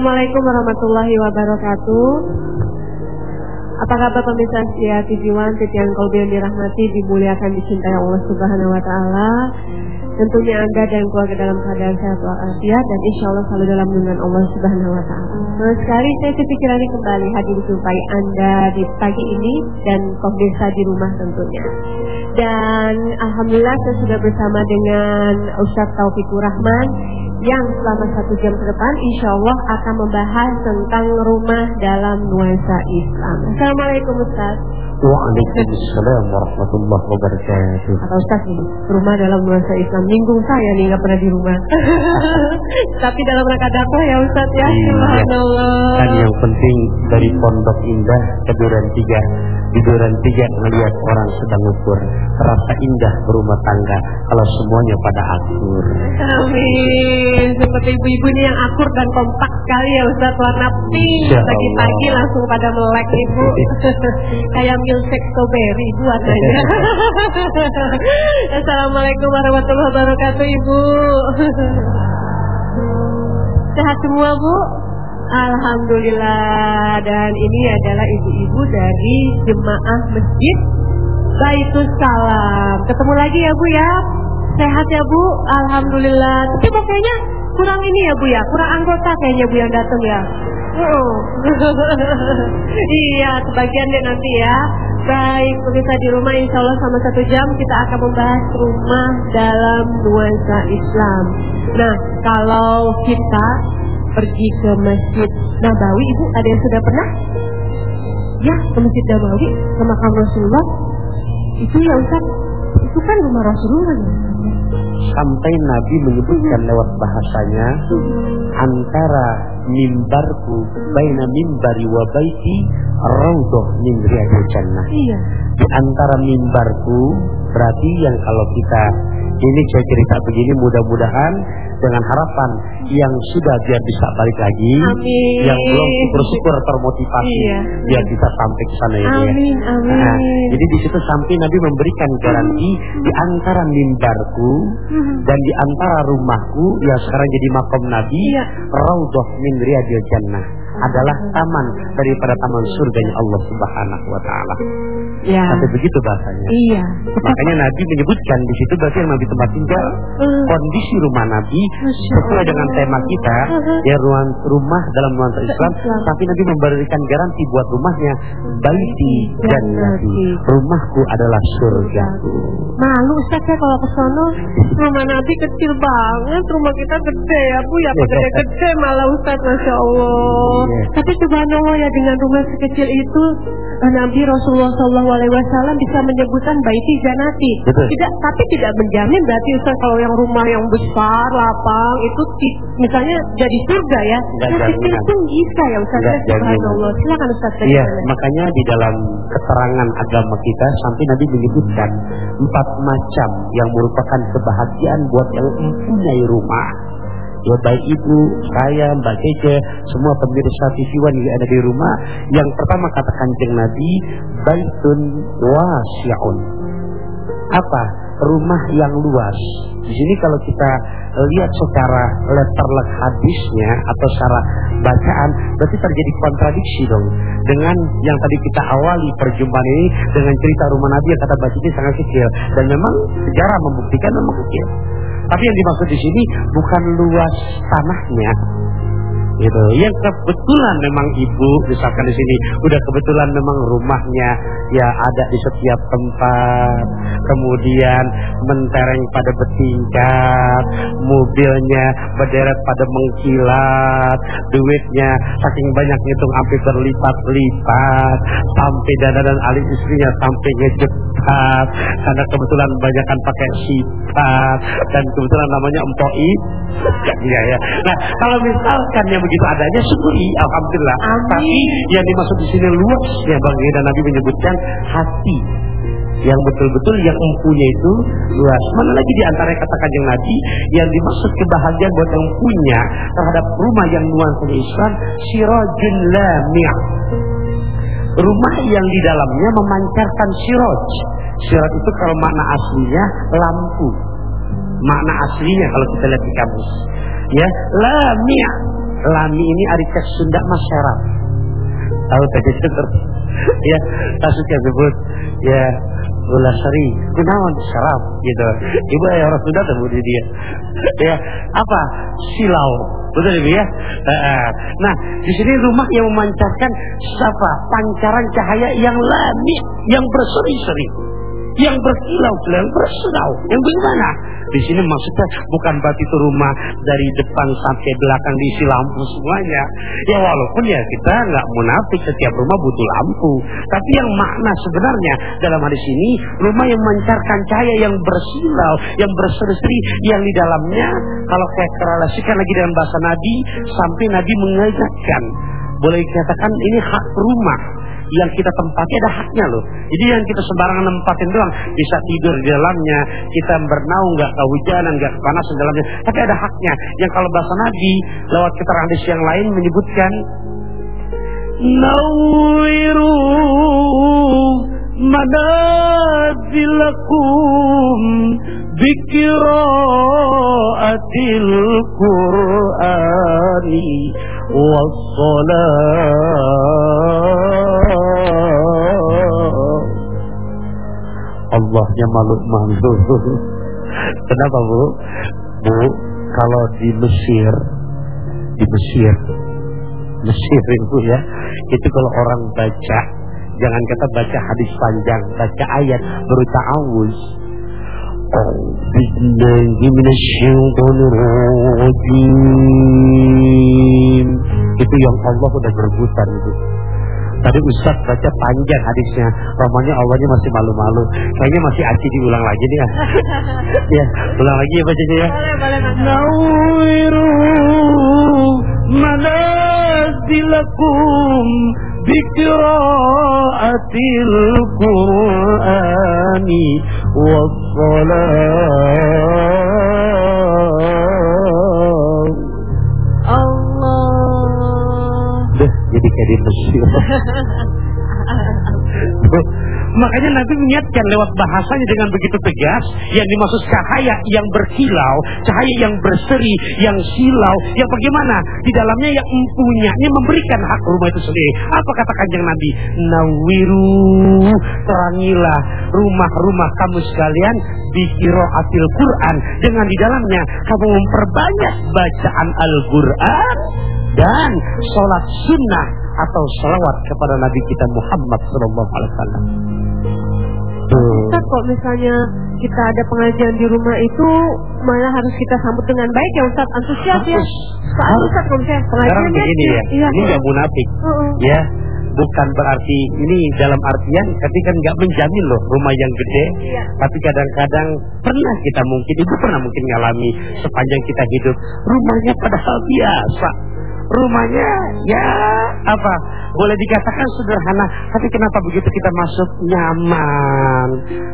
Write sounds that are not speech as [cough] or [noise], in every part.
Assalamualaikum warahmatullahi wabarakatuh. Apa kabar pemirsa setia TV One, TV yang kau dirahmati, dimuliakan, dicintai Allah Subhanahu Wa Taala. Tentunya Anda dan keluarga dalam keadaan sehat walafiat dan insya Allah selalu dalam lindungan Allah Subhanahu Wa Taala. Nah, sekali saya kepikiran kembali hadir jumpai Anda di pagi ini dan pemirsa di rumah tentunya. Dan Alhamdulillah saya sudah bersama dengan Ustadz Taufikur Rahman yang selama satu jam ke depan insya Allah akan membahas tentang rumah dalam nuansa Islam. Assalamualaikum Ustadz. Waalaikumsalam warahmatullahi wabarakatuh. Kata Ustaz ini, rumah dalam nuansa Islam. Minggung saya nih nggak pernah di rumah. [laughs] Tapi dalam rangka dakwah ya Ustaz ya. Iya. Subhanallah. Kan yang penting dari Pondok Indah ke Duran Tiga. Di Duran Tiga melihat orang sedang ukur. Rasa indah berumah tangga kalau semuanya pada akur. Amin. Seperti ibu-ibu ini yang akur dan kompak sekali ya Ustaz. Warna pink. Pagi-pagi langsung pada melek ibu. [laughs] Kayak milkshake strawberry itu adanya. [laughs] Assalamualaikum warahmatullahi wabarakatuh Ibu. Sehat semua Bu? Alhamdulillah dan ini adalah ibu-ibu dari jemaah masjid Baitus Salam. Ketemu lagi ya Bu ya. Sehat ya Bu? Alhamdulillah. Tapi pokoknya kurang ini ya Bu ya, kurang anggota kayaknya Bu yang datang ya. Oh. [laughs] iya, sebagian deh nanti ya. Baik, pemirsa di rumah insya Allah sama satu jam kita akan membahas rumah dalam nuansa Islam. Nah, kalau kita pergi ke Masjid Nabawi, Ibu ada yang sudah pernah? Ya, ke Masjid Nabawi, ke makam Rasulullah. Itu ya Ustaz, itu kan rumah Rasulullah ya. Sampai Nabi menyebutkan lewat bahasanya antara mimbarku baina mimbari wa baiti raudhah min riyadil jannah. Iya. Di antara mimbarku berarti yang kalau kita ini saya cerita begini mudah-mudahan dengan harapan yang sudah biar bisa balik lagi, amin. yang belum syukur-syukur termotivasi iya. biar bisa sampai ke sana ya. Amin, amin. Nah, jadi di situ sampai Nabi memberikan garansi hmm. di antara mimbarku hmm. dan di antara rumahku yang sekarang jadi makom Nabi, iya. raudhah min riyadil jannah adalah taman daripada taman surganya Allah Subhanahu wa taala. Ya. Sampai begitu bahasanya. Iya. Makanya Nabi menyebutkan di situ berarti yang Nabi tempat tinggal hmm. kondisi rumah Nabi sesuai dengan tema kita ya ruang rumah dalam nuansa Islam, tapi Nabi memberikan garansi buat rumahnya baiti dan Nabi. Rumahku adalah surgaku. Malu Ustaz ya kalau ke sana rumah Nabi kecil banget, rumah kita gede ya Bu ya, [laughs] gede-gede malah Ustaz Masya Allah. Yeah. Tapi subhanallah ya dengan rumah sekecil itu Nabi Rasulullah SAW bisa menyebutkan baiti janati. Tidak, tapi tidak menjamin berarti Ustaz kalau yang rumah yang besar, lapang itu misalnya jadi surga ya. Yang kecil pun bisa ya Ustaz. Ya, subhanallah. Silakan Ustaz. Iya, makanya di dalam keterangan agama kita sampai Nabi menyebutkan empat macam yang merupakan kebahagiaan buat yang mempunyai rumah ya baik ibu, saya, Mbak Keke, semua pemirsa TV One yang ada di rumah. Yang pertama kata kanjeng Nabi, baitun wasi'un. Apa? Rumah yang luas. Di sini kalau kita lihat secara letterlek hadisnya atau secara bacaan, berarti terjadi kontradiksi dong dengan yang tadi kita awali perjumpaan ini dengan cerita rumah Nabi yang kata bacanya sangat kecil dan memang sejarah membuktikan memang kecil. Tapi yang dimaksud di sini bukan luas tanahnya, gitu. Yang kebetulan memang ibu misalkan di sini udah kebetulan memang rumahnya ya ada di setiap tempat. Kemudian mentereng pada bertingkat, mobilnya berderet pada mengkilat, duitnya saking banyak ngitung sampai berlipat-lipat, sampai dana dan alis istrinya sampai ngejepat karena kebetulan banyakkan pakai sifat dan kebetulan namanya empoi. ya ya. Nah, kalau misalkan yang begitu adanya syukuri alhamdulillah. Amin. Tapi yang dimaksud di sini luas ya Bang dan Nabi menyebutkan hati yang betul-betul yang mempunyai itu luas. Mana lagi di antara katakan yang Nabi yang dimaksud kebahagiaan buat yang punya terhadap rumah yang nuansa Islam sirajun lamia. Rumah yang di dalamnya memancarkan siraj. Siraj itu kalau makna aslinya lampu. Makna aslinya kalau kita lihat di kamus. Ya, lamia lami ini ari cek Sunda mas serap. Tahu tadi itu ya kasusnya sebut. Ya gula seri. Kunaon serap gitu. Ibu ya orang Sunda di dia. Ya apa? Silau. Betul ibu ya? Nah di sini rumah yang memancarkan siapa? Pancaran cahaya yang lami yang berseri-seri yang berkilau-kilau, bersilau. Yang bagaimana? Di sini maksudnya bukan berarti itu rumah dari depan sampai belakang diisi lampu semuanya. Ya walaupun ya kita nggak munafik setiap rumah butuh lampu. Tapi yang makna sebenarnya dalam hadis ini rumah yang memancarkan cahaya yang bersilau, yang berseri-seri, yang di dalamnya kalau saya korelasikan lagi dengan bahasa Nabi sampai Nabi mengajarkan boleh dikatakan ini hak rumah yang kita tempati ada haknya loh. Jadi yang kita sembarangan nempatin doang, bisa tidur di dalamnya, kita bernaung nggak kehujanan, nggak kepanasan dalamnya, tapi ada haknya. Yang kalau bahasa Nabi lewat keterangan hadis yang lain menyebutkan Nawiru manazilakum bikiraatil Qur'ani Allahnya malu-malu. [laughs] Kenapa bu? Bu, kalau di Mesir, di Mesir, Mesir itu ya, itu kalau orang baca, jangan kata baca hadis panjang, baca ayat beruta awus. Itu yang Allah udah berebutan itu. Tadi Ustaz baca panjang hadisnya. Romanya Allahnya masih malu-malu. Kayaknya masih aci diulang lagi nih ya. [laughs] ya, ulang lagi ya bacanya ya. Nawiru manazilakum biqiraatil Qur'ani wassalam. Kayak di Mesir. [laughs] Makanya Nabi mengingatkan lewat bahasanya dengan begitu tegas yang dimaksud cahaya yang berkilau, cahaya yang berseri, yang silau, yang bagaimana di dalamnya yang empunyanya memberikan hak rumah itu sendiri. Apa kata kanjeng Nabi? Nawiru terangilah rumah-rumah kamu sekalian di atil Quran dengan di dalamnya kamu memperbanyak bacaan Al-Quran dan sholat sunnah atau salawat kepada Nabi kita Muhammad Sallallahu Alaihi Wasallam. Ustaz kok misalnya kita ada pengajian di rumah itu malah harus kita sambut dengan baik ya Ustaz antusias ya. Soal Ustaz kalau misalnya Sekarang begini ya, iya, ini nggak munafik, uh -uh. ya bukan berarti ini dalam artian tapi kan nggak menjamin loh rumah yang gede iya. tapi kadang-kadang pernah kita mungkin ibu pernah mungkin ngalami sepanjang kita hidup rumahnya padahal biasa rumahnya ya apa? Boleh dikatakan sederhana. Tapi kenapa begitu kita masuk? Nyaman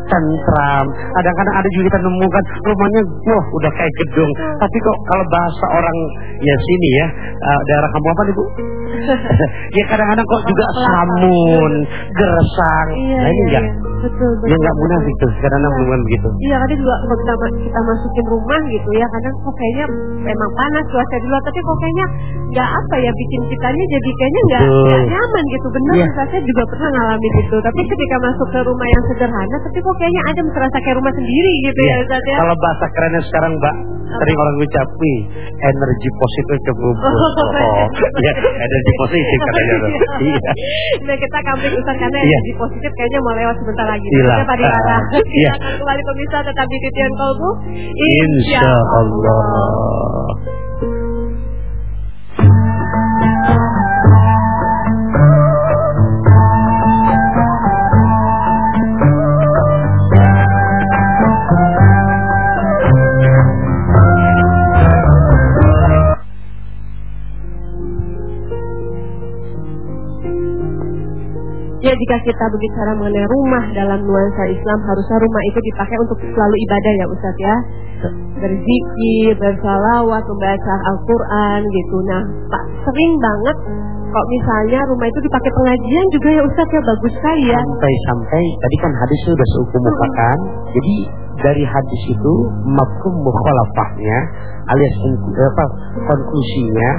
tentram. Kadang-kadang ada juga kita nemukan rumahnya wah udah kayak gedung. Tapi kok kalau bahasa orang ya sini ya uh, daerah kamu apa nih bu [laughs] ya kadang-kadang kok juga samun gersang. Iya, nah ini iya, enggak? iya. betul, betul, ya enggak mudah gitu kadang-kadang iya. begitu. Iya kadang juga kalau kita, kita masukin rumah gitu ya kadang kok kayaknya memang panas cuaca di luar tapi kok kayaknya nggak apa ya bikin kitanya jadi kayaknya nggak nyaman gitu. Benar yeah. saya juga pernah ngalamin itu. Tapi ketika masuk ke rumah yang sederhana tapi kok kayaknya ada merasa kayak rumah sendiri gitu ya Ustaz ya. Kalau bahasa kerennya sekarang Mbak sering orang ucap wih energi positif kebubur oh, oh, [laughs] ya energi positif katanya iya. Nah kita kambing Ustaz karena yeah. energi positif kayaknya mau lewat sebentar lagi. Kita tadi arah kita akan kembali pemirsa tetap di titian kolbu. Insya Ya jika kita berbicara mengenai rumah dalam nuansa Islam harusnya rumah itu dipakai untuk selalu ibadah ya Ustadz ya. Berzikir, bersalawat, membaca Al-Quran gitu. Nah Pak sering banget kok misalnya rumah itu dipakai pengajian juga ya Ustadz ya. Bagus sekali ya. Sampai-sampai tadi kan hadis sudah seukum mukakan Jadi dari hadis itu mafhum mukhalafahnya alias apa konklusinya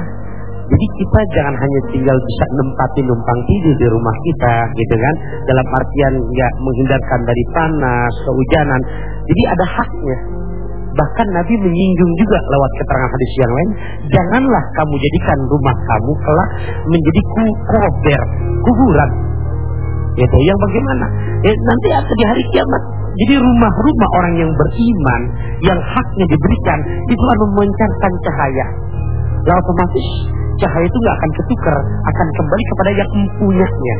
Jadi kita jangan hanya tinggal bisa nempati numpang tidur di rumah kita, gitu kan? Dalam artian ya menghindarkan dari panas, kehujanan. Jadi ada haknya. Bahkan Nabi menyinggung juga lewat keterangan hadis yang lain, janganlah kamu jadikan rumah kamu kelak menjadi kuber, kuburan. Itu yang bagaimana? Ya, nanti akan di hari kiamat jadi rumah-rumah orang yang beriman yang haknya diberikan itu akan memancarkan cahaya. Lalu otomatis cahaya itu nggak akan ketukar, akan kembali kepada yang mempunyanya.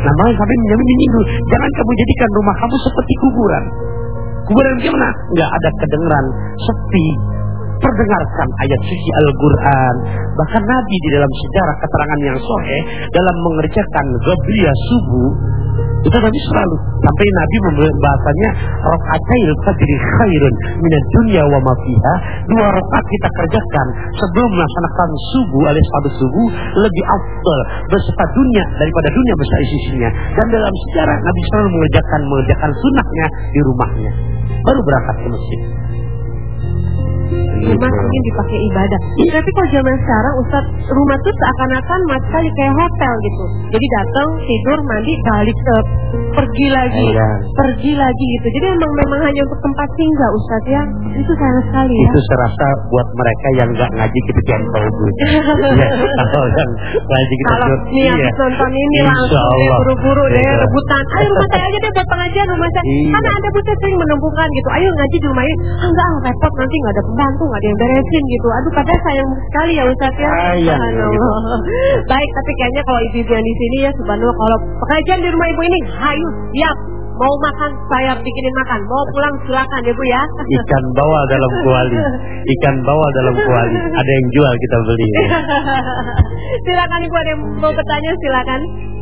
Nah, malah sampai menjamin ini jangan kamu jadikan rumah kamu seperti kuburan. Kuburan gimana? Nggak ada kedengaran, sepi. Perdengarkan ayat suci Al-Quran. Bahkan Nabi di dalam sejarah keterangan yang sohe dalam mengerjakan Gabriya subuh itu Nabi selalu sampai Nabi membahasanya rakaatail fajri khairun minad dunya wa ma fiha. Dua rakaat kita kerjakan sebelum melaksanakan subuh alias pada subuh lebih afdal beserta dunia daripada dunia beserta isinya. Dan dalam sejarah Nabi selalu mengerjakan mengerjakan sunnahnya di rumahnya. Baru berangkat ke masjid rumah ingin dipakai ibadah. Tapi kalau zaman sekarang Ustaz rumah tuh seakan-akan mas sekali kayak hotel gitu. Jadi datang tidur mandi balik ke pergi lagi, Iya. pergi lagi gitu. Jadi emang memang hanya untuk tempat tinggal Ustaz ya. Itu sayang sekali ya. Itu serasa buat mereka yang nggak ngaji gitu kan kalau bu. ya, kalau yang ngaji kita Kalau nih iya. habis nonton ini langsung Allah. buru-buru deh Iya. rebutan. Ayo rumah saya aja deh buat pengajian rumah saya. Iya. Karena ada butuh sering menumpukan gitu. Ayo ngaji di rumah ini. Ah, enggak ah, repot nanti nggak ada pembantu nggak ada yang beresin gitu. Aduh padahal sayang sekali ya Ustaz ya. Sayang, Subhanallah. [laughs] Baik tapi kayaknya kalau ibu-ibu yang di sini ya subhanallah kalau pengajian di rumah ibu ini hayu siap mau makan saya bikinin makan mau pulang silakan ya bu ya [laughs] Ikan bawal dalam kuali, ikan bawal dalam kuali. Ada yang jual kita beli. [laughs] silakan ibu ada yang mau bertanya silakan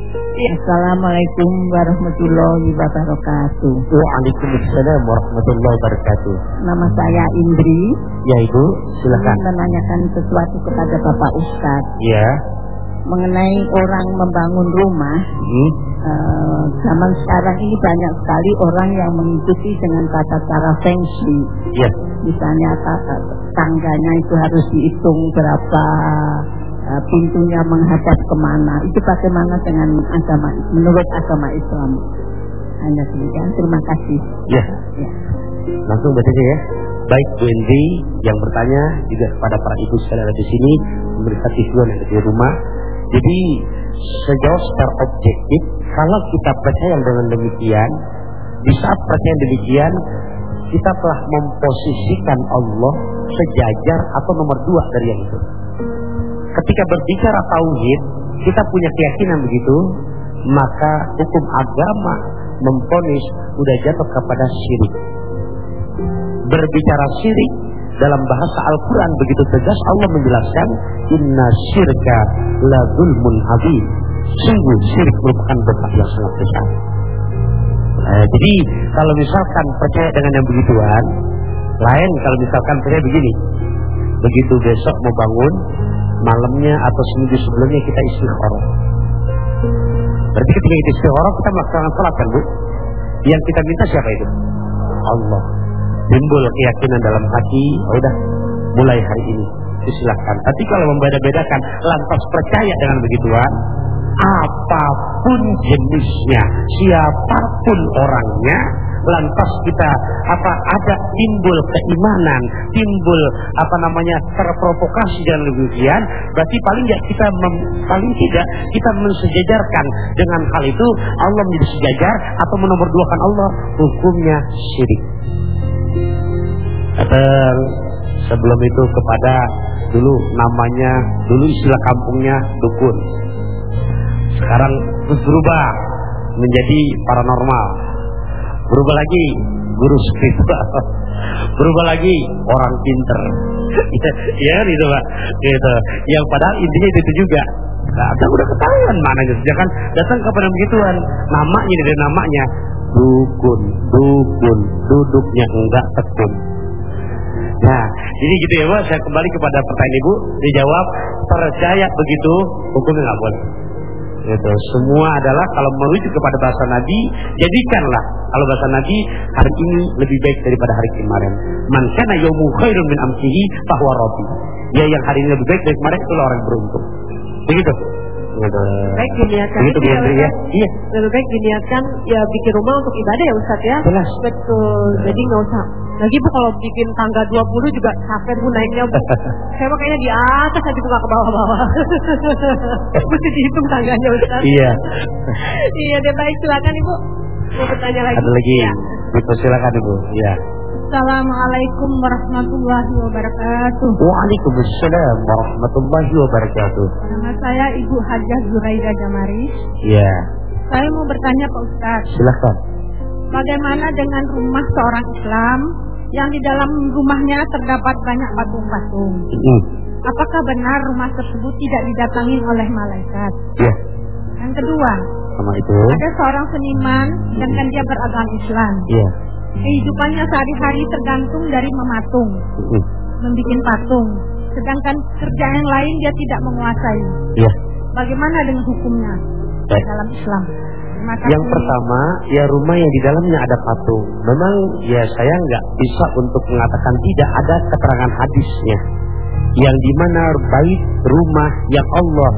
Iya. Assalamualaikum warahmatullahi wabarakatuh. Waalaikumsalam warahmatullahi wabarakatuh. Nama saya Indri. Ya ibu, silakan. Ingin menanyakan sesuatu kepada Bapak Ustadz Ya. mengenai orang membangun rumah. Hmm. Eh, zaman sekarang ini banyak sekali orang yang mengikuti dengan tata cara feng shui. Ya. Misalnya tata tangganya itu harus dihitung berapa pintunya menghadap ke mana. Itu bagaimana dengan agama menurut agama Islam? Hanya demikian. Terima kasih. Ya. Ya. Langsung baca aja ya. Baik Bu Indri yang bertanya juga kepada para ibu sekalian di sini pemirsa TV yang ada di rumah. Jadi sejauh secara objektif kalau kita percaya dengan demikian di saat percaya demikian kita telah memposisikan Allah sejajar atau nomor dua dari yang itu. Ketika berbicara tauhid, kita punya keyakinan begitu, maka hukum agama memponis udah jatuh kepada syirik. Berbicara syirik dalam bahasa Al-Quran begitu tegas Allah menjelaskan inna syirka la zulmun azim. Sungguh syirik merupakan dosa yang sangat besar. Nah, jadi kalau misalkan percaya dengan yang begituan lain kalau misalkan percaya begini begitu besok mau bangun malamnya atau seminggu sebelumnya kita istikharah berarti ketika kita istikharah kita melaksanakan sholat kan bu? Yang kita minta siapa itu? Allah. Timbul keyakinan dalam hati, oh udah mulai hari ini silahkan. Tapi kalau membeda-bedakan lantas percaya dengan begituan, apa pun jenisnya, siapa pun orangnya, lantas kita apa ada timbul keimanan, timbul apa namanya terprovokasi dan demikian, berarti paling tidak kita mem- paling tidak kita mensejajarkan dengan hal itu Allah menjadi sejajar atau menomorduakan Allah hukumnya syirik. Datang sebelum itu kepada dulu namanya dulu istilah kampungnya dukun. Sekarang berubah menjadi paranormal. Berubah lagi guru spiritual. Berubah lagi orang pinter. [laughs] ya gitu Pak. Gitu. Yang padahal intinya itu juga. Nah, kan udah ketahuan mananya sejak kan datang kepada begituan namanya dari namanya dukun dukun duduknya enggak tekun Nah, jadi gitu ya Bu, saya kembali kepada pertanyaan Ibu, dijawab percaya begitu, hukumnya nggak boleh. Gitu. Semua adalah kalau merujuk kepada bahasa Nabi, jadikanlah kalau bahasa Nabi hari ini lebih baik daripada hari kemarin. Man kana khairun min amsihi bahwa rabbi. Ya yang hari ini lebih baik dari kemarin itulah orang beruntung. Begitu. Gitu. Baik diniatkan Begitu Bu Hendri ya. Iya. Lebih baik diniatkan ya bikin rumah untuk ibadah ya Ustaz ya. Jelas. Betul. Jadi nggak usah. Lagi Bu kalau bikin tangga 20 juga capek Bu naiknya Bu. [laughs] Saya makanya di atas aja Bu nggak ke bawah-bawah. [laughs] Mesti dihitung tangganya Ustaz. Iya. [laughs] iya deh baik silakan Ibu. Mau bertanya lagi? Ada lagi. Ya. Silakan Ibu. Iya. Assalamualaikum warahmatullahi wabarakatuh. Waalaikumsalam warahmatullahi wabarakatuh. Nama saya Ibu Hajah Zuraida Jamaris. Iya. Saya mau bertanya Pak Ustadz. Silakan. Bagaimana dengan rumah seorang Islam yang di dalam rumahnya terdapat banyak patung-patung? Mm. Apakah benar rumah tersebut tidak didatangi oleh malaikat? Iya. Yang kedua, Sama itu. ada seorang seniman dan kan dia beragama Islam. Iya. Kehidupannya sehari-hari tergantung dari mematung, membuat patung. Sedangkan kerja yang lain dia tidak menguasai. Iya. Bagaimana dengan hukumnya Baik. dalam Islam? Yang pertama, ya rumah yang di dalamnya ada patung. Memang ya saya nggak bisa untuk mengatakan tidak ada keterangan hadisnya. Yang di mana bait rumah yang Allah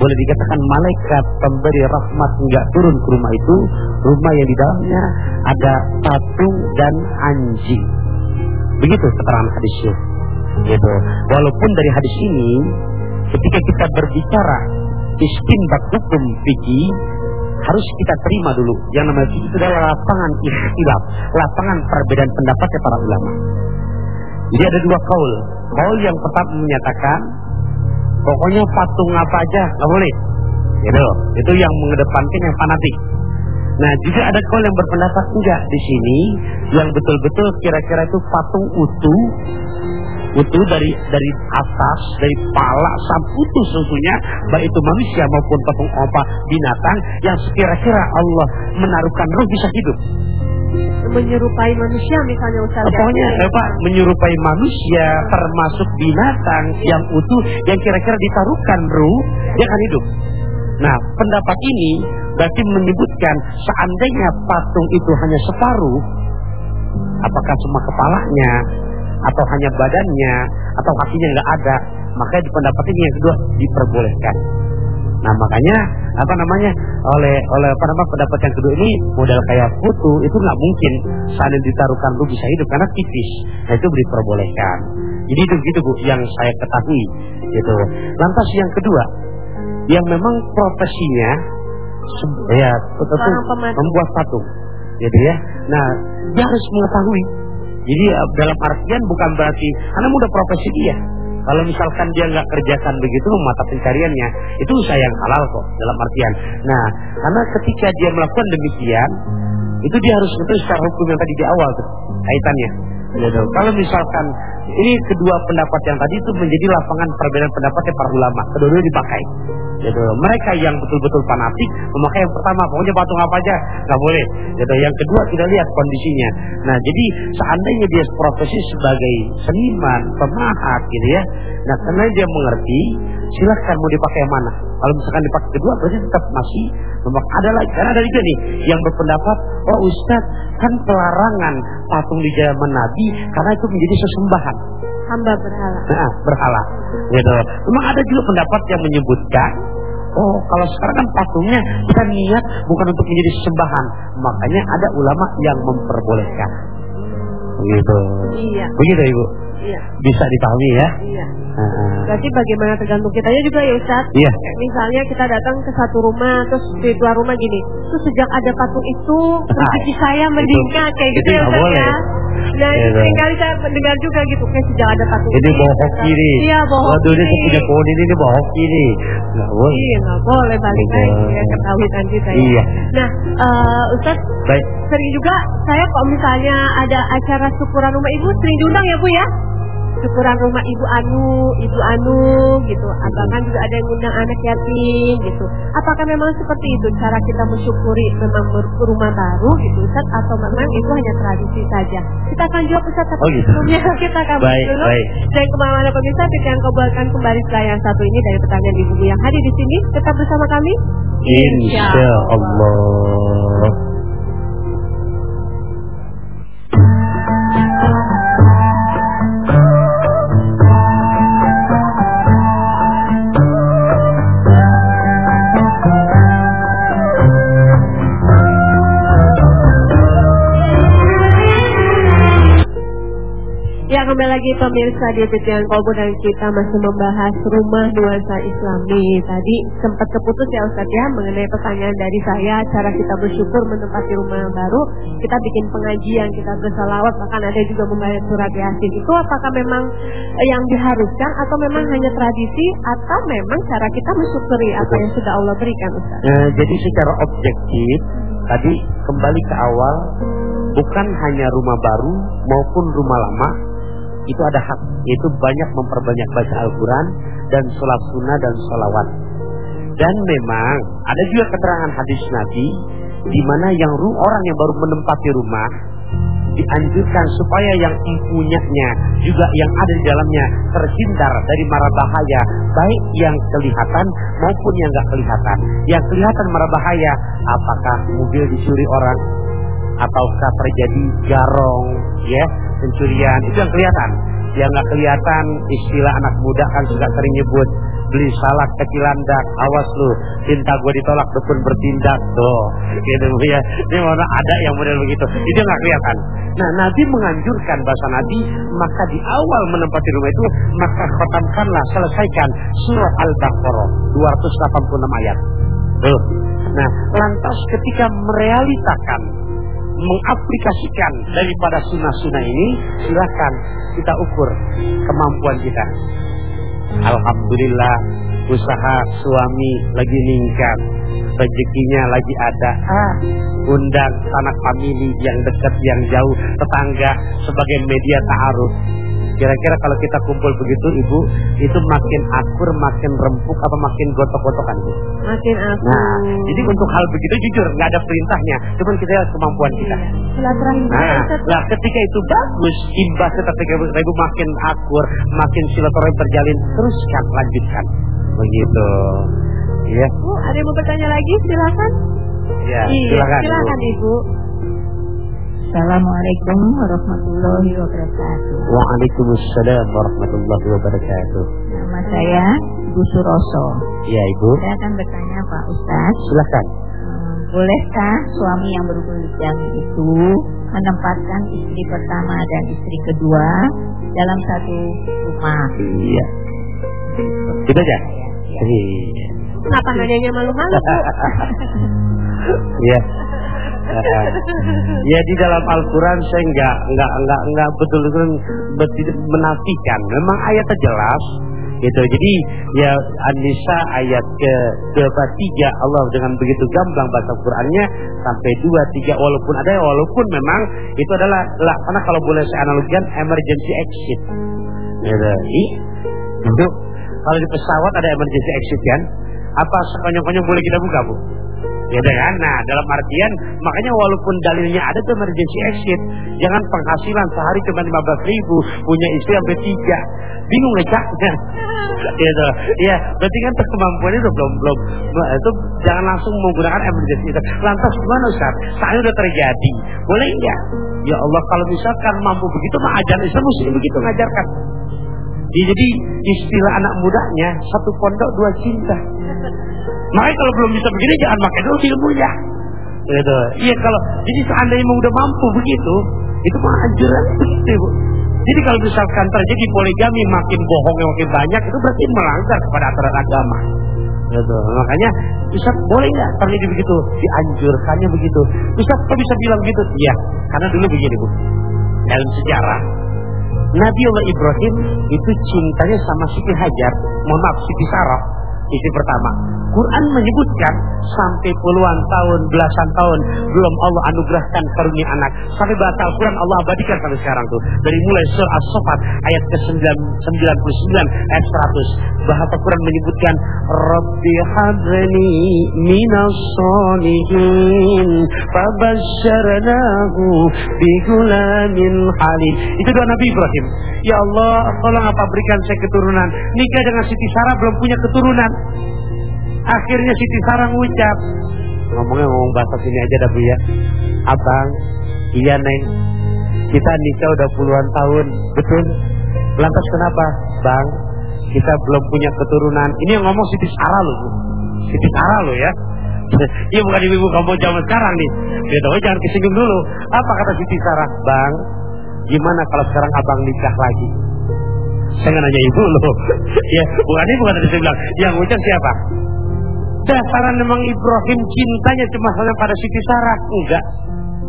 boleh dikatakan malaikat pemberi rahmat nggak turun ke rumah itu, rumah yang di dalamnya ada patung dan anjing. Begitu keterangan hadisnya. Gitu. Walaupun dari hadis ini, ketika kita berbicara istinbat hukum fikih, harus kita terima dulu yang namanya itu adalah lapangan ikhtilaf, lapangan perbedaan pendapatnya para ulama. Jadi ada dua kaul. Kaul yang pertama menyatakan pokoknya patung apa aja nggak boleh. Gitu. Itu yang mengedepankan yang fanatik. Nah, juga ada kaul yang berpendapat enggak di sini yang betul-betul kira-kira itu patung utuh utuh dari dari atas dari pala sampai utuh sesungguhnya baik itu manusia maupun patung apa binatang yang sekira-kira Allah menaruhkan roh bisa hidup menyerupai manusia misalnya Ustaz. ya? pokoknya eh, Pak menyerupai manusia termasuk binatang yang utuh yang kira-kira ditaruhkan roh dia akan hidup nah pendapat ini berarti menyebutkan seandainya patung itu hanya separuh apakah semua kepalanya atau hanya badannya atau kakinya nggak ada makanya di pendapat ini yang kedua diperbolehkan. Nah makanya apa namanya oleh oleh apa namanya pendapat yang kedua ini model kayak putu itu nggak mungkin saat ditaruhkan lu bisa hidup karena tipis. Nah itu diperbolehkan. Jadi itu gitu bu yang saya ketahui gitu. Lantas yang kedua yang memang profesinya ya pematung. membuat patung gitu ya. Nah dia harus mengetahui jadi eh, dalam artian bukan berarti karena udah profesi dia. Kalau misalkan dia nggak kerjakan begitu mata pencariannya itu usaha yang halal kok dalam artian. Nah, karena ketika dia melakukan demikian itu dia harus betul secara hukum yang tadi di awal tuh kaitannya. Gitu. Kalau misalkan ini kedua pendapat yang tadi itu menjadi lapangan perbedaan pendapatnya para ulama, kedua-duanya dipakai. Gitu. Mereka yang betul-betul fanatik memakai yang pertama, pokoknya patung apa aja nggak boleh. Gitu. Yang kedua kita lihat kondisinya. Nah, jadi seandainya dia profesi sebagai seniman, pemahat, gitu ya. Nah, karena dia mengerti, silahkan mau dipakai yang mana. Kalau misalkan dipakai kedua, berarti tetap masih memakai. Ada lagi, karena ada juga nih yang berpendapat, oh Ustaz, kan pelarangan patung di zaman Nabi karena itu menjadi sesembahan. Hamba berhala. Nah, berhala. Gitu. Memang ada juga pendapat yang menyebutkan Oh, kalau sekarang kan patungnya kita niat bukan untuk menjadi sembahan. Makanya ada ulama yang memperbolehkan. Begitu. Iya. Begitu Ibu. Iya. Bisa dipahami ya? Iya. Berarti bagaimana tergantung kitanya juga ya Ustaz. Iya. Misalnya kita datang ke satu rumah terus di luar rumah gini. Terus sejak ada patung itu rezeki saya meningkat kayak gitu itu ya Ustaz boleh. ya. Nah, sering kali saya mendengar juga gitu kayak sejak ada patung Ini hoki nih. Iya, bawa Waduh ini punya pohon ini, ini hoki nih. Nggak boleh. Iya nggak boleh balik Nggak lagi ya ketahuan kita ya. Iya. Nah, eh Ustaz Baik. sering juga saya kalau misalnya ada acara syukuran rumah ibu sering diundang ya bu ya? Syukuran rumah ibu Anu, ibu Anu gitu. Atau kan juga ada yang undang anak yatim gitu. Apakah memang seperti itu cara kita mensyukuri memang rumah baru gitu Ustaz atau memang itu hanya tradisi saja? Kita akan jawab Ustaz tapi oh, gitu. sebelumnya [laughs] kita akan baik, dulu. Baik. Dan ke mana pemirsa kita yang kembalikan kembali setelah yang satu ini dari pertanyaan ibu yang hadir di sini. Tetap bersama kami. Insya Allah. Pemirsa di Titian Kolbu dan kita masih membahas rumah nuansa Islami. Tadi sempat keputus ya Ustaz ya mengenai pertanyaan dari saya cara kita bersyukur menempati rumah yang baru. Kita bikin pengajian, kita bersalawat, bahkan ada juga membayar surat yasin. Itu apakah memang yang diharuskan atau memang hanya tradisi atau memang cara kita mensyukuri apa yang sudah Allah berikan Ustaz? Nah, jadi secara objektif tadi kembali ke awal bukan hanya rumah baru maupun rumah lama itu ada hak. Yaitu banyak memperbanyak baca Al-Quran dan sholat sunnah dan sholawat. Dan memang ada juga keterangan hadis Nabi di mana yang orang yang baru menempati rumah dianjurkan supaya yang empunyanya juga yang ada di dalamnya terhindar dari mara bahaya baik yang kelihatan maupun yang nggak kelihatan. Yang kelihatan mara bahaya apakah mobil dicuri orang ataukah terjadi garong ya pencurian. Itu yang kelihatan. Yang nggak kelihatan istilah anak muda kan juga sering nyebut beli salak kecilandak awas lu cinta gue ditolak dukun bertindak. Tuh gitu ya. Ini mana ada yang model begitu. Itu nggak kelihatan. Nah Nabi menganjurkan bahasa Nabi maka di awal menempati rumah itu maka khotamkanlah selesaikan surat Al-Baqarah 286 ayat. Tuh. Nah lantas ketika merealitakan mengaplikasikan daripada sunnah-sunnah ini, silakan kita ukur kemampuan kita. Alhamdulillah usaha suami lagi meningkat, rezekinya lagi ada. Ah, undang sanak famili yang dekat, yang jauh, tetangga sebagai media ta'aruf Kira-kira kalau kita kumpul begitu Ibu, itu makin akur, makin rempuk apa makin gotok-gotokan Bu? Makin akur. Nah, jadi untuk hal begitu jujur nggak ada perintahnya, cuman kita lihat kemampuan kita. Nah, nah ketika itu bagus, imbasnya ketika Ibu makin akur, makin silaturahim terjalin, teruskan, lanjutkan. Begitu. Ya. Bu, ada yang mau bertanya lagi? Silakan. Ya, iya, silakan, silakan Ibu. Ibu. Assalamualaikum warahmatullahi wabarakatuh. Waalaikumsalam warahmatullahi wabarakatuh. Nama saya Ibu Suroso. Iya Ibu. Saya akan bertanya Pak Ustaz. Silakan. Hmm, bolehkah suami yang berhubungan itu menempatkan istri pertama dan istri kedua dalam satu rumah? Iya. Itu aja. Iya. Kenapa nanyanya malu-malu? Iya ya di dalam Al-Quran saya nggak nggak nggak nggak betul-betul menafikan. Memang ayatnya jelas gitu. Jadi ya An-Nisa ayat ke tiga Allah dengan begitu gamblang bahasa Qurannya sampai dua tiga walaupun ada walaupun memang itu adalah lah karena kalau boleh saya analogikan emergency exit. Gitu. Itu kalau di pesawat ada emergency exit kan? Apa sekonyong-konyong boleh kita buka bu? Ya kan? Nah, dalam artian makanya walaupun dalilnya ada tuh emergency exit, jangan penghasilan sehari cuma 15 ribu, punya istri sampai tiga, bingung ngecaknya. [laughs] gitu. Ya, berarti kan kemampuan itu belum belum itu jangan langsung menggunakan emergency exit. Lantas gimana Ustaz? Saat udah terjadi, boleh enggak? Ya Allah, kalau misalkan mampu begitu mah ajaran Islam mesti begitu ngajarkan. Jadi istilah anak mudanya satu pondok dua cinta. Makanya kalau belum bisa begini jangan pakai dulu ilmunya. Gitu. Iya kalau jadi seandainya mau udah mampu begitu, itu mah begitu. Jadi kalau misalkan terjadi poligami makin bohong yang makin banyak itu berarti melanggar kepada aturan agama. Gitu. Makanya bisa boleh nggak terjadi begitu? Dianjurkannya begitu. Bisa kok bisa bilang gitu? Iya, karena dulu begini bu. Dalam sejarah Nabi Allah Ibrahim itu cintanya sama Siti Hajar, mohon maaf Siti Sarah Istri pertama. Quran menyebutkan sampai puluhan tahun, belasan tahun belum Allah anugerahkan karunia anak. Sampai batal Quran Allah abadikan sampai sekarang tuh. Dari mulai surah As-Sofat ayat ke-99 ayat 100. Bahasa Quran menyebutkan Rabbi hadni minas solihin fabasyarnahu bigulamin halim. Itu doa Nabi Ibrahim. Ya Allah, tolong apa berikan saya keturunan. Nikah dengan Siti Sarah belum punya keturunan. Akhirnya Siti Sarah ngucap. Ngomongnya ngomong bahasa sini aja dah Bu ya. Abang, iya Neng. Kita nikah udah puluhan tahun, betul? Lantas kenapa? Bang, kita belum punya keturunan. Ini yang ngomong Siti Sarah loh. Siti Sarah loh ya. [laughs] Iya bukan ibu-ibu kamu zaman sekarang nih. Dia tahu jangan kesinggung dulu. Apa kata Siti Sarah? Bang, gimana kalau sekarang abang nikah lagi? Saya nggak nanya ibu loh. [laughs] ya, bukan ini bukan tadi saya bilang. Yang ucap siapa? Dasaran memang Ibrahim cintanya cuma hanya pada Siti Sarah. Enggak.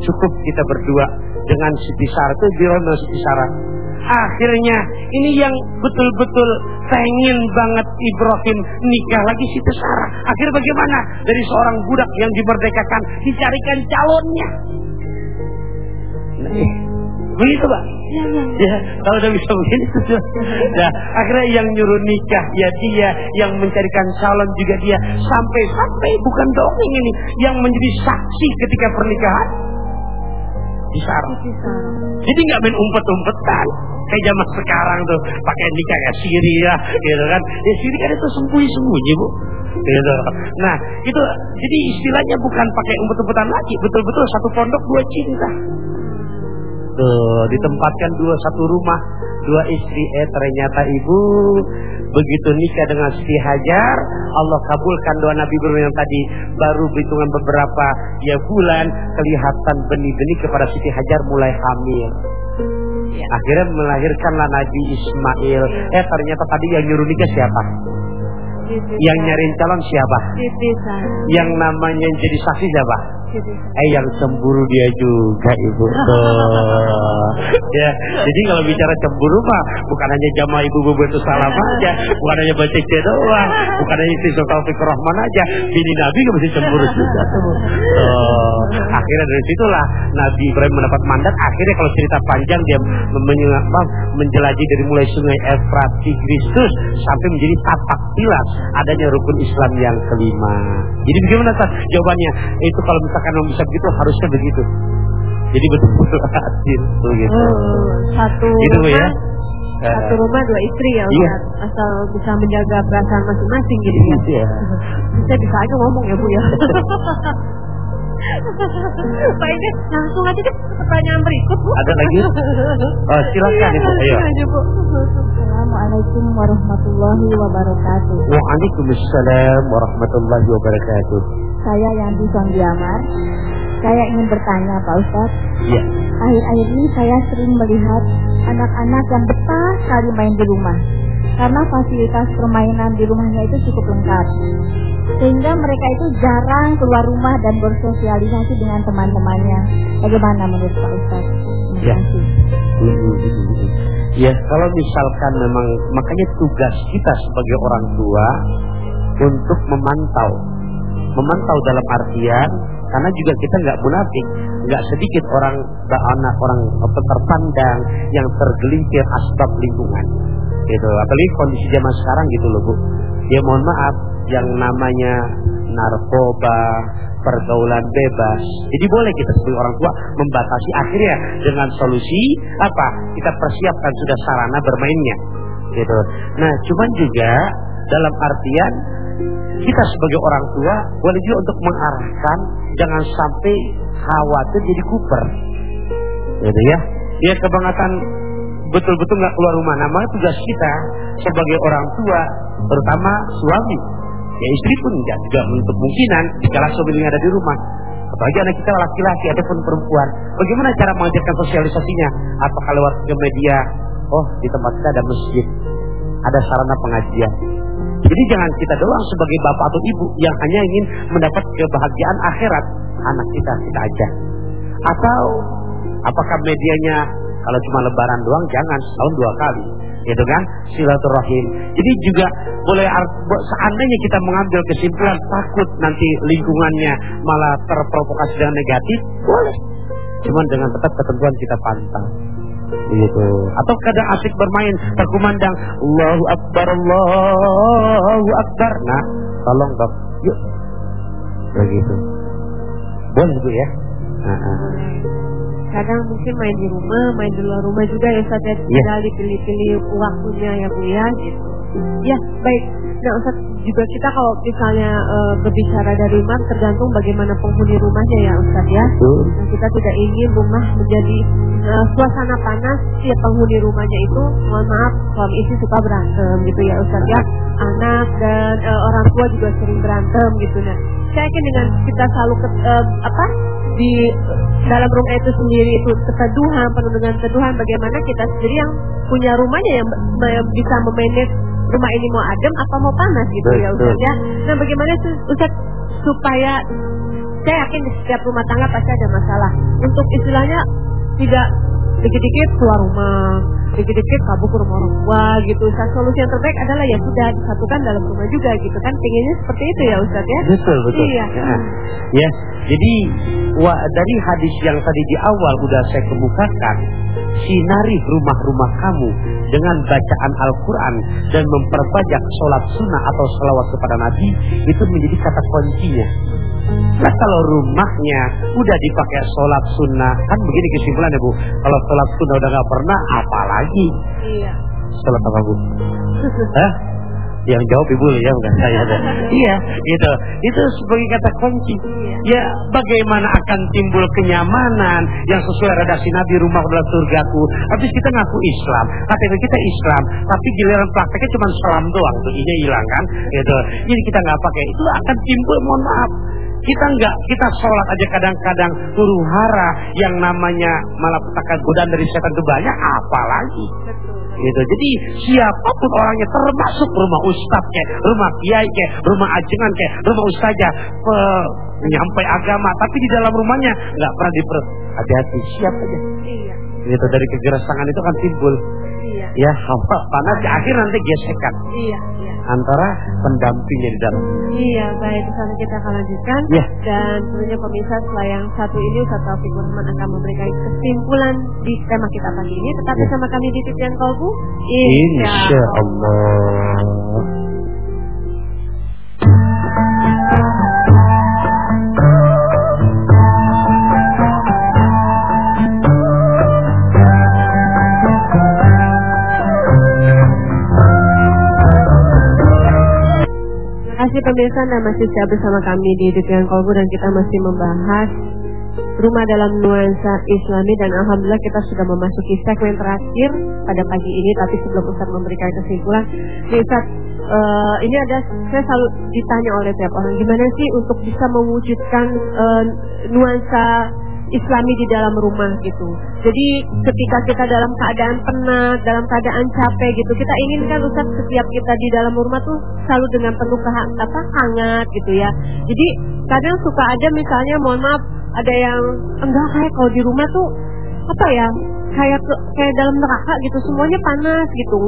Cukup kita berdua dengan Siti Sarah itu Birono Siti Sarah. Akhirnya ini yang betul-betul pengen banget Ibrahim nikah lagi Siti Sarah. Akhirnya bagaimana? Dari seorang budak yang dimerdekakan dicarikan calonnya. Nah, begitu pak? Ya, ya. Ya, kalau udah bisa begini sudah. [laughs] Nah, akhirnya yang nyuruh nikah ya dia, yang mencarikan calon juga dia. Sampai sampai bukan dongeng ini, yang menjadi saksi ketika pernikahan di Sarah. Siti Sarah. Jadi nggak main umpet-umpetan kayak zaman sekarang tuh pakai nikah ya siri ya, gitu kan? Ya siri kan itu sembunyi-sembunyi bu. Gitu. Nah itu jadi istilahnya bukan pakai umpet-umpetan lagi, betul-betul satu pondok dua cinta. Tuh, ditempatkan dua satu rumah, dua istri. Eh ternyata ibu begitu nikah dengan Siti Hajar, Allah kabulkan doa Nabi Ibrahim yang tadi baru hitungan beberapa ya bulan kelihatan benih-benih kepada Siti Hajar mulai hamil. Akhirnya melahirkanlah Nabi Ismail. Eh ternyata tadi yang nyuruh nikah siapa? Yang nyariin calon siapa? Yang namanya jadi saksi siapa? Sarah. Eh yang cemburu dia juga ibu. [laughs] Tuh. ya jadi kalau bicara cemburu mah bukan hanya jamaah ibu ibu itu salam aja bukan hanya baca C doang bukan hanya istri Taufik Rahman aja bini Nabi gak mesti cemburu [laughs] juga. Tuh akhirnya dari situlah Nabi Ibrahim mendapat mandat. Akhirnya kalau cerita panjang dia menjelajahi dari mulai sungai Efrat Tigristus sampai menjadi tapak tilas adanya rukun Islam yang kelima. Jadi bagaimana jawabannya itu kalau misalkan mau bisa begitu harusnya begitu jadi betul-betul [laughs] adil begitu. Oh, satu Gitu ya. rumah, satu rumah dua istri ya Iya. Asal bisa menjaga perasaan masing-masing gitu ya. Iya. Bisa bisa aja ngomong ya Bu ya. [laughs] Pak ini langsung aja deh pertanyaan berikut Bu. Ada lagi? Oh, silakan Ibu. Ayo. Aja Bu. Assalamualaikum warahmatullahi wabarakatuh. Waalaikumsalam warahmatullahi wabarakatuh. Saya Yanti Sondiamar. Saya ingin bertanya Pak Ustadz. Iya. Akhir-akhir ini saya sering melihat anak-anak yang betah sekali main di rumah. Karena fasilitas permainan di rumahnya itu cukup lengkap. Sehingga mereka itu jarang keluar rumah dan bersosialisasi dengan teman-temannya. Bagaimana menurut Pak Ustadz? Terima Ya. kasih. Ya, kalau misalkan memang makanya tugas kita sebagai orang tua untuk memantau, memantau dalam artian karena juga kita nggak munafik, nggak sedikit orang anak orang terpandang yang tergelincir asbab lingkungan, gitu. Apalagi kondisi zaman sekarang gitu loh bu. Ya mohon maaf, yang namanya narkoba, pergaulan bebas. Jadi boleh kita sebagai orang tua membatasi akhirnya dengan solusi apa? Kita persiapkan sudah sarana bermainnya. Gitu. Nah, cuman juga dalam artian kita sebagai orang tua boleh juga untuk mengarahkan jangan sampai khawatir jadi kuper. Gitu ya. Ya kebangetan betul-betul nggak keluar rumah. Namanya tugas kita sebagai orang tua, terutama suami. Ya istri pun tidak juga menutup kemungkinan jika suaminya ada di rumah. Apalagi anak kita laki-laki ataupun perempuan. Bagaimana cara mengajarkan sosialisasinya? Apakah lewat ke media? Oh, di tempat kita ada masjid. Ada sarana pengajian. Jadi jangan kita doang sebagai bapak atau ibu yang hanya ingin mendapat kebahagiaan akhirat anak kita kita ajak. Atau apakah medianya kalau cuma lebaran doang jangan setahun dua kali. Gitu kan? Silaturahim. Jadi juga boleh seandainya kita mengambil kesimpulan takut nanti lingkungannya malah terprovokasi dengan negatif boleh. Cuman dengan tetap ketentuan kita pantang gitu. Atau kadang asik bermain terkumandang Allahu Akbar Allahu Akbar. Nah tolong dok yuk. Begitu. Boleh bu ya? Nah kadang mungkin main di rumah, main di luar rumah juga ya Ustaz ya, tinggal yeah. dipilih-pilih waktunya ya Bu ya gitu. Ya, baik. Nah, Ustaz juga kita kalau misalnya uh, berbicara dari rumah tergantung bagaimana penghuni rumahnya ya Ustaz ya. Nah, kita tidak ingin rumah menjadi uh, suasana panas ya penghuni rumahnya itu mohon maaf suami istri suka berantem gitu ya Ustaz ya. Anak dan uh, orang tua juga sering berantem gitu nah. Saya yakin dengan kita selalu ke, uh, apa di dalam rumah itu sendiri itu keteduhan, penuh dengan keteduhan bagaimana kita sendiri yang punya rumahnya yang bisa memanage rumah ini mau adem apa mau panas gitu ya, Betul. ya Ustaz ya. Nah bagaimana Ustaz supaya saya yakin di setiap rumah tangga pasti ada masalah. Untuk istilahnya tidak dikit-dikit keluar rumah, dikit-dikit kabur ke rumah orang tua gitu. Saat solusi yang terbaik adalah ya sudah disatukan dalam rumah juga gitu kan. Pengennya seperti itu ya Ustaz ya. Betul betul. Iya. Ya. ya. Jadi wa, dari hadis yang tadi di awal udah saya kemukakan, sinari rumah-rumah kamu dengan bacaan Al-Quran dan memperbanyak sholat sunnah atau sholawat kepada Nabi itu menjadi kata kuncinya. Nah kalau rumahnya udah dipakai sholat sunnah kan begini kesimpulannya bu. Kalau sholat sunnah udah nggak pernah, apalagi? Iya. Sholat apa bu? Hah? Yang jawab ibu ya bukan saya [laughs] iya, gitu. Itu sebagai kata kunci. Iya. Ya, bagaimana akan timbul kenyamanan yang sesuai redaksi Nabi rumah adalah surgaku. Habis kita ngaku Islam, KTP kita Islam, tapi giliran prakteknya cuma salam doang, tuh ini hilang kan, gitu. Jadi kita nggak pakai itu akan timbul, mohon maaf, kita enggak, kita sholat aja kadang-kadang huru hara yang namanya malapetaka godaan dari setan itu banyak, apalagi. Gitu. Jadi siapa pun orangnya termasuk rumah ustadz kayak, rumah kiai kayak, rumah ajengan kayak, rumah ustazah, penyampai agama, tapi di dalam rumahnya nggak pernah diper hati-hati siap aja. Iya. Gitu dari kegerasangan itu kan timbul. Iya. Ya [laughs] hawa panas, akhir nanti gesekan. Iya. Iya antara pendampingnya di dalam. Iya, baik. Sekarang kita akan lanjutkan. Ya. Dan tentunya pemirsa setelah yang satu ini, satu Taufik Rahman akan memberikan kesimpulan di tema kita pagi ini. Tetap ya. bersama kami di Titian Kolbu. Insya, Insya Allah. kasih pemirsa Anda masih siap bersama kami di Dukungan Kolbu dan kita masih membahas rumah dalam nuansa islami dan Alhamdulillah kita sudah memasuki segmen terakhir pada pagi ini tapi sebelum Ustaz memberikan kesimpulan Ustaz uh, ini ada saya selalu ditanya oleh tiap orang gimana sih untuk bisa mewujudkan uh, nuansa islami di dalam rumah gitu. Jadi ketika kita dalam keadaan penat, dalam keadaan capek gitu, kita inginkan Ustaz setiap kita di dalam rumah tuh selalu dengan penuh kehang, apa hangat gitu ya. Jadi kadang suka ada misalnya mohon maaf ada yang enggak kayak kalau di rumah tuh apa ya kayak kayak dalam neraka gitu semuanya panas gitu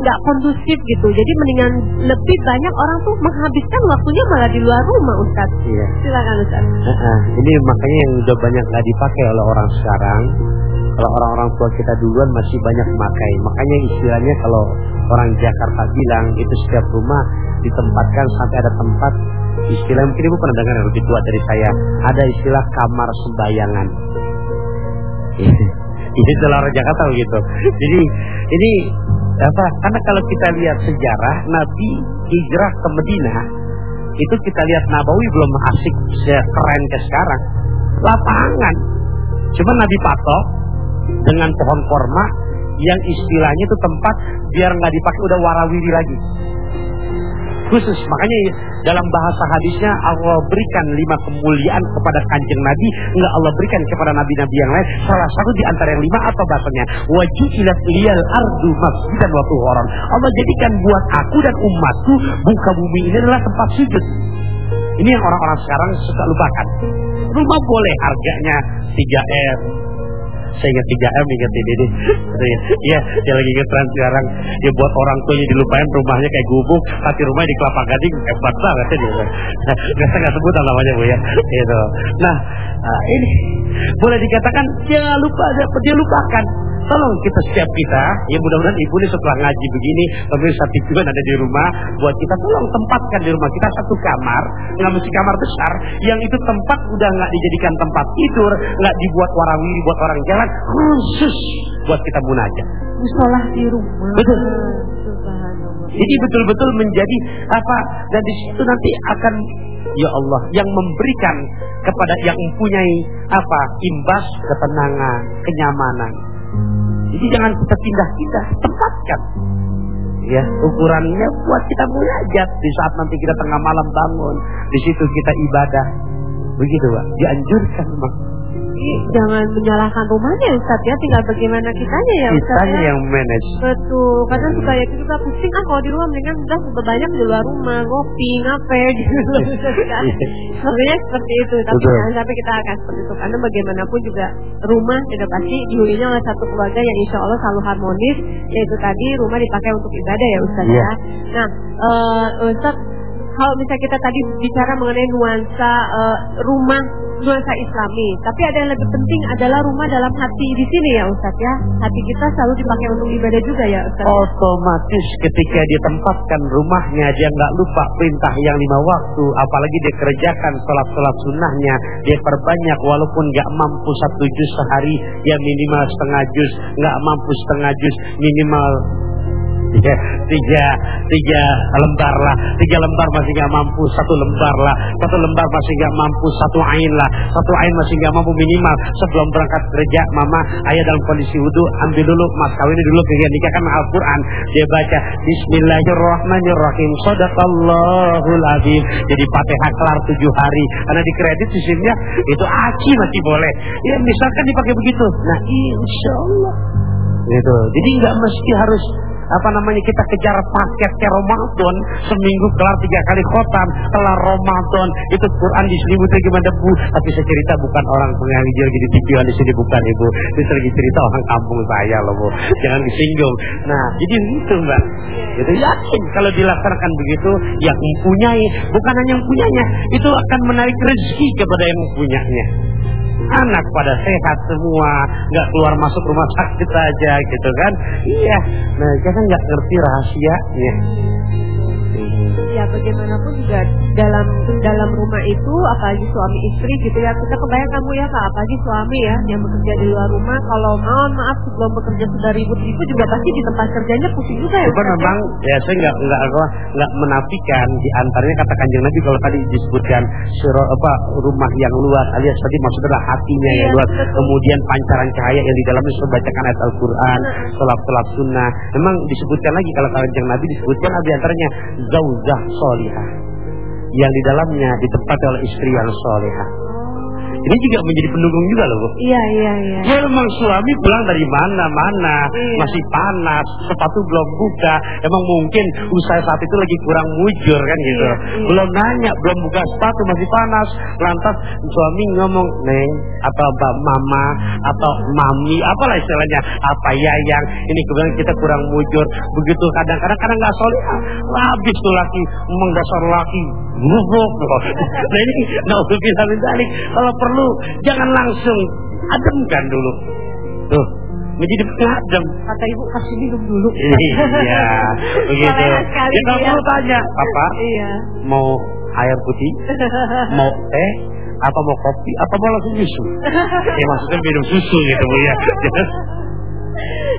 nggak kondusif gitu. Jadi mendingan lebih banyak orang tuh menghabiskan waktunya malah di luar rumah Ustaz. Iya. Silakan Ustaz. Uh -uh. Ini makanya yang udah banyak nggak dipakai oleh orang sekarang. Kalau orang-orang tua kita duluan masih banyak memakai. Makanya istilahnya kalau orang Jakarta bilang itu setiap rumah ditempatkan sampai ada tempat istilah mungkin ibu pernah dengar yang lebih tua dari saya ada istilah kamar sembayangan [laughs] ini orang Jakarta begitu jadi ini apa? Karena kalau kita lihat sejarah Nabi hijrah ke Medina itu kita lihat Nabawi belum asik keren ke sekarang. Lapangan. Cuma Nabi patok dengan pohon korma yang istilahnya itu tempat biar nggak dipakai udah warawiri lagi khusus. Makanya dalam bahasa hadisnya Allah berikan lima kemuliaan kepada kanjeng Nabi, enggak Allah berikan kepada nabi-nabi yang lain. Salah satu di antara yang lima apa bahasanya? Wajilat liyal ardu masjidan wa tuhoran. Allah jadikan buat aku dan umatku buka bumi ini adalah tempat sujud. Ini yang orang-orang sekarang suka lupakan. Rumah boleh harganya 3 M, Saya ingat 3M ingat ini deh. Iya, dia lagi ngetren sekarang. Dia buat orang tuanya dilupain rumahnya kayak gubuk, tapi rumahnya di Kelapa Gading hebat banget ya. Gak saya nggak sebut namanya bu ya. Gitu. Nah, uh, ini boleh dikatakan dia lupa, dia lupakan Tolong kita setiap kita, ya mudah-mudahan ibu ini setelah ngaji begini, pemirsa TV ada di rumah, buat kita tolong tempatkan di rumah kita satu kamar, nggak mesti kamar besar, yang itu tempat udah nggak dijadikan tempat tidur, nggak dibuat warawiri buat orang jalan, khusus buat kita munajat. Musolah di rumah. Betul. Jadi betul-betul menjadi apa dan di situ nanti akan ya Allah yang memberikan kepada yang mempunyai apa imbas ketenangan, kenyamanan. Jadi jangan kita pindah-pindah, tempatkan. Ya, ukurannya buat kita munajat di saat nanti kita tengah malam bangun, di situ kita ibadah. Begitu, Pak. Dianjurkan, Pak jangan menyalahkan rumahnya Ustaz ya. Tinggal bagaimana kitanya ya Ustaz kitanya ya. yang manage. Betul. Kadang suka ya kita pusing ah kalau di rumah mendingan udah banyak di luar rumah ngopi ngape [laughs] gitu. Sebenarnya seperti itu tapi betul. jangan sampai kita akan seperti itu. Karena bagaimanapun juga rumah sudah pasti dihuninya oleh satu keluarga yang insya Allah selalu harmonis yaitu tadi rumah dipakai untuk ibadah ya Ustaz yeah. ya nah uh, Ustaz kalau misalnya kita tadi bicara mengenai nuansa uh, rumah nuansa Islami, tapi ada yang lebih penting adalah rumah dalam hati di sini ya Ustaz ya. Hati kita selalu dipakai untuk ibadah juga ya Ustaz. Otomatis ketika dia tempatkan rumahnya dia nggak lupa perintah yang lima waktu, apalagi dia kerjakan sholat-sholat sunnahnya, dia perbanyak walaupun nggak mampu satu juz sehari, ya minimal setengah juz, nggak mampu setengah juz, minimal tiga, tiga, tiga lembar lah, tiga lembar masih nggak mampu, satu lembar lah, satu lembar masih nggak mampu, satu ain lah, satu ain masih nggak mampu minimal. Sebelum berangkat kerja, mama, ayah dalam kondisi wudhu, ambil dulu mas kawin dulu kemudian nikah kan Al-Quran, dia baca Bismillahirrahmanirrahim, Sadaqallahul Azim, jadi fatihah kelar tujuh hari, karena di kredit sistemnya itu aci masih boleh, ya misalkan dipakai begitu, nah insya Allah. Gitu. Jadi nggak mesti harus apa namanya kita kejar paket ke Ramadan seminggu kelar tiga kali khotam kelar Ramadan itu Quran diselimuti gimana debu. Tapi saya cerita bukan orang pengajar jadi tujuan di sini bukan ibu. Ini lagi cerita orang kampung saya loh bu. Jangan disinggung. Nah jadi itu mbak. Itu yakin kalau dilaksanakan begitu yang mempunyai. Bukan hanya yang punyanya itu akan menarik rezeki kepada yang mempunyanya anak pada sehat semua, nggak keluar masuk rumah sakit aja gitu kan? Iya, nah kita nggak ngerti rahasianya ya bagaimanapun juga dalam dalam rumah itu apalagi suami istri gitu ya kita kebayang kamu ya kak apalagi suami ya yang bekerja di luar rumah kalau mohon maaf sebelum bekerja sudah ribut-ribut juga pasti di tempat kerjanya pusing juga ya Bukan memang ya? Saya nggak nggak nggak menafikan di antaranya kata kanjeng Nabi kalau tadi disebutkan surah apa rumah yang luas alias tadi maksudnya hatinya iya, yang luas. betul. kemudian pancaran cahaya yang di dalamnya sudah bacakan ayat Al-Quran sholat sholat sunnah. Memang disebutkan lagi kalau kanjeng Nabi disebutkan di antaranya zauzah solihah yang di dalamnya ditempati oleh istri yang solihah. Ini juga menjadi pendukung juga loh, Bu. Iya, iya, iya. Ya memang suami pulang dari mana-mana, iya. masih panas, sepatu belum buka. Emang mungkin usaha saat itu lagi kurang mujur kan gitu. Iya, iya. Belum nanya, belum buka sepatu masih panas. Lantas suami ngomong, "Neng, atau Mbak Mama atau Mami, apalah istilahnya, apa ya yang ini kemudian kita kurang mujur." Begitu kadang-kadang karena nggak soleh, habis tuh laki, memang dasar laki gubuk. [laughs] Nah ini, nah, kalau perlu jangan langsung ademkan dulu. Tuh, menjadi pengadem. Kata ibu kasih minum dulu. iya, [laughs] begitu. Kita ya. perlu tanya, apa? Iya. Mau air putih? [laughs] mau teh? Apa mau kopi? Apa mau langsung susu? [laughs] ya maksudnya minum susu gitu bu ya.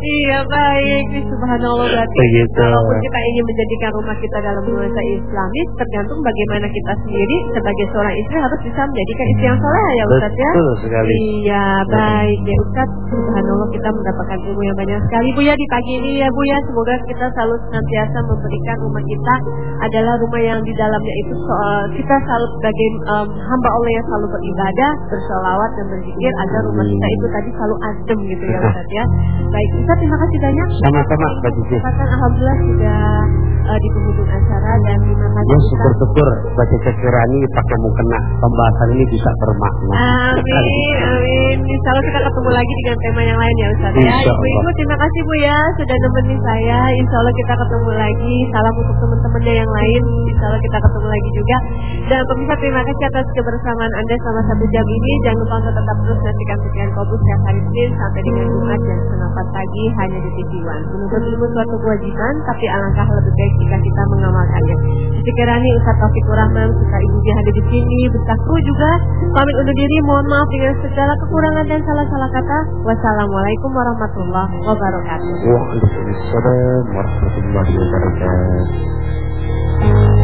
Iya baik, subhanallah berarti Begitu. walaupun kita ingin menjadikan rumah kita dalam nuansa Islamis, tergantung bagaimana kita sendiri sebagai seorang istri harus bisa menjadikan istri yang soleh ya Ustaz ya. Betul sekali. Iya baik ya Ustaz, subhanallah kita mendapatkan ilmu yang banyak sekali Bu ya di pagi ini ya Bu ya. Semoga kita selalu senantiasa memberikan rumah kita adalah rumah yang di dalamnya itu soal kita selalu sebagai um, hamba Allah yang selalu beribadah, bersolawat dan berzikir agar rumah kita itu tadi selalu adem gitu ya Ustaz ya. Baik, Ustaz terima kasih banyak. Sama-sama, Mbak Cici. Alhamdulillah sudah uh, di penghujung acara dan terima kasih. Ya syukur-syukur Mbak Cici Kirani pakai mukena pembahasan ini bisa bermakna. Amin, amin. Insya Allah kita ketemu lagi dengan tema yang lain ya Ustaz ya. Ibu-ibu terima kasih Bu ya sudah nemenin saya. Insya Allah kita ketemu lagi. Salam untuk teman-temannya yang lain. Insya Allah kita ketemu lagi juga. Dan pemirsa terima kasih atas kebersamaan Anda selama satu jam ini. Jangan lupa untuk tetap terus nantikan Pikiran Kobus setiap hari Senin sampai dengan Jumat jam setengah pagi hanya di TV One. Menuntut ilmu suatu kewajiban, tapi alangkah lebih baik jika kita mengamalkannya. Siti Kirani, Ustaz Taufik Rahman, Ustaz Ibu hadir di sini, bersatu juga. Pamit undur diri, mohon maaf dengan segala kekurangan dan salah-salah kata. Wassalamualaikum warahmatullahi wabarakatuh. Waalaikumsalam warahmatullahi wabarakatuh.